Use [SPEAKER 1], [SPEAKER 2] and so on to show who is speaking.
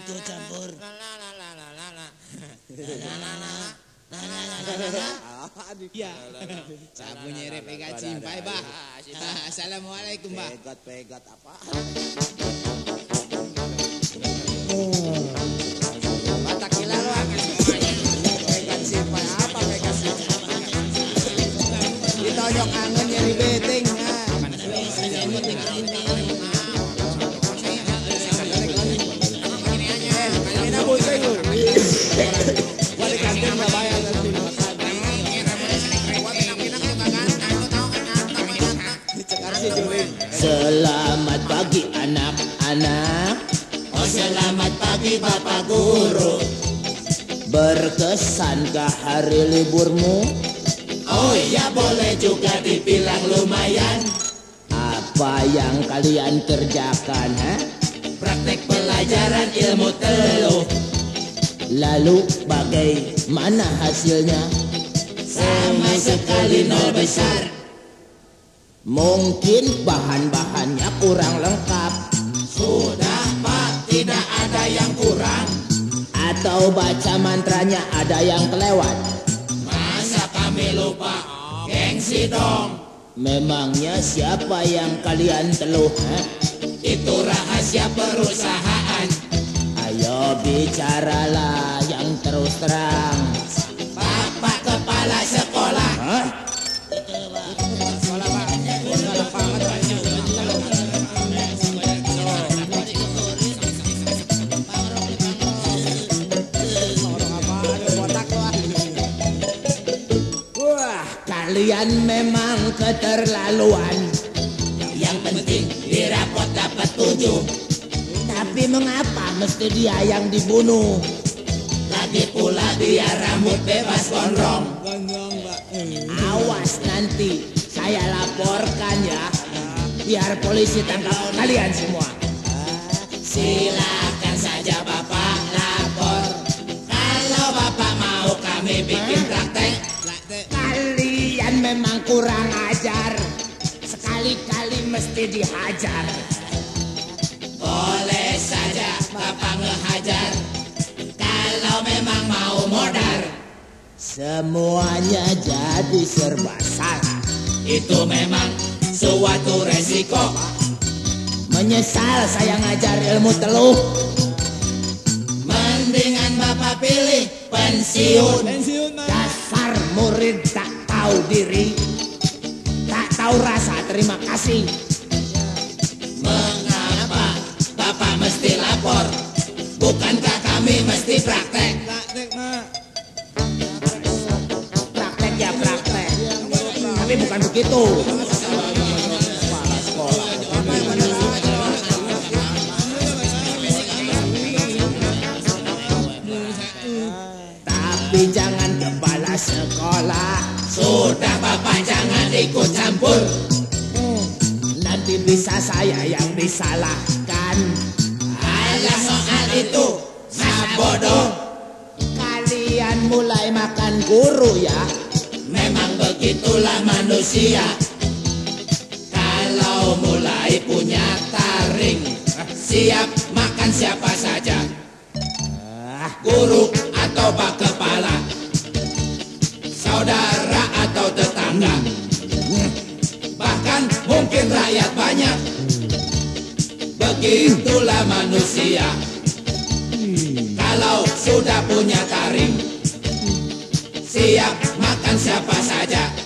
[SPEAKER 1] ikut campur.
[SPEAKER 2] Ya. Sabu nyerep ikat simpai, Bah. Assalamualaikum, Bah.
[SPEAKER 1] Pegat pegat apa?
[SPEAKER 3] Batak. Pegat apa pegat simpai? Ditonyok angin nyeri beting. Eh,
[SPEAKER 2] Selamat pagi anak-anak.
[SPEAKER 1] Oh selamat pagi Bapak Guru.
[SPEAKER 2] Berkesankah hari liburmu?
[SPEAKER 1] Oh iya boleh juga dibilang lumayan.
[SPEAKER 2] Apa yang kalian kerjakan, ha?
[SPEAKER 1] Praktek pelajaran ilmu teluh.
[SPEAKER 2] Lalu bagaimana hasilnya?
[SPEAKER 1] Sama sekali nol besar.
[SPEAKER 2] Mungkin bahan-bahannya kurang lengkap
[SPEAKER 1] Sudah Pak, tidak ada yang kurang.
[SPEAKER 2] Atau baca mantranya ada yang kelewat
[SPEAKER 1] Masa kami lupa? Gengsi dong.
[SPEAKER 2] Memangnya siapa yang kalian teluh, ha?
[SPEAKER 1] Itu rahasia perusahaan.
[SPEAKER 2] Ayo bicaralah yang terus terang kalian memang keterlaluan
[SPEAKER 1] Yang penting di rapot dapat tujuh.
[SPEAKER 2] Tapi mengapa mesti dia yang dibunuh?
[SPEAKER 1] Lagi pula biar rambut bebas gondrong.
[SPEAKER 2] Awas nanti saya laporkan ya Biar polisi tangkap kalian semua
[SPEAKER 1] Silakan
[SPEAKER 2] memang kurang ajar Sekali-kali mesti dihajar
[SPEAKER 1] boleh saja Bapak ngehajar. Kalau memang mau modar,
[SPEAKER 2] Semuanya jadi serba salah
[SPEAKER 1] itu memang suatu resiko.
[SPEAKER 2] Menyesal saya ngajar ilmu teluh
[SPEAKER 1] Mendingan Bapak pilih pensiun.
[SPEAKER 2] Dasar murid tak tahu diri Tak tahu rasa terima kasih.
[SPEAKER 1] Mengapa Bapak mesti lapor? Bukankah kami mesti praktek?
[SPEAKER 2] Praktek ya praktek. Tapi bukan begitu. Kepala sekolah
[SPEAKER 1] Sudah Bapak jangan ikut campur.
[SPEAKER 2] Nanti bisa saya yang disalahkan
[SPEAKER 1] Alah soal itu, masa bodoh.
[SPEAKER 2] Kalian mulai makan guru ya
[SPEAKER 1] Memang begitulah manusia. Kalau mulai punya taring, siap makan siapa saja. Guru atau pak kepala, saudara atau tetangga, bahkan mungkin rakyat banyak. Begitulah manusia. Kalau sudah punya taring, siap makan siapa saja.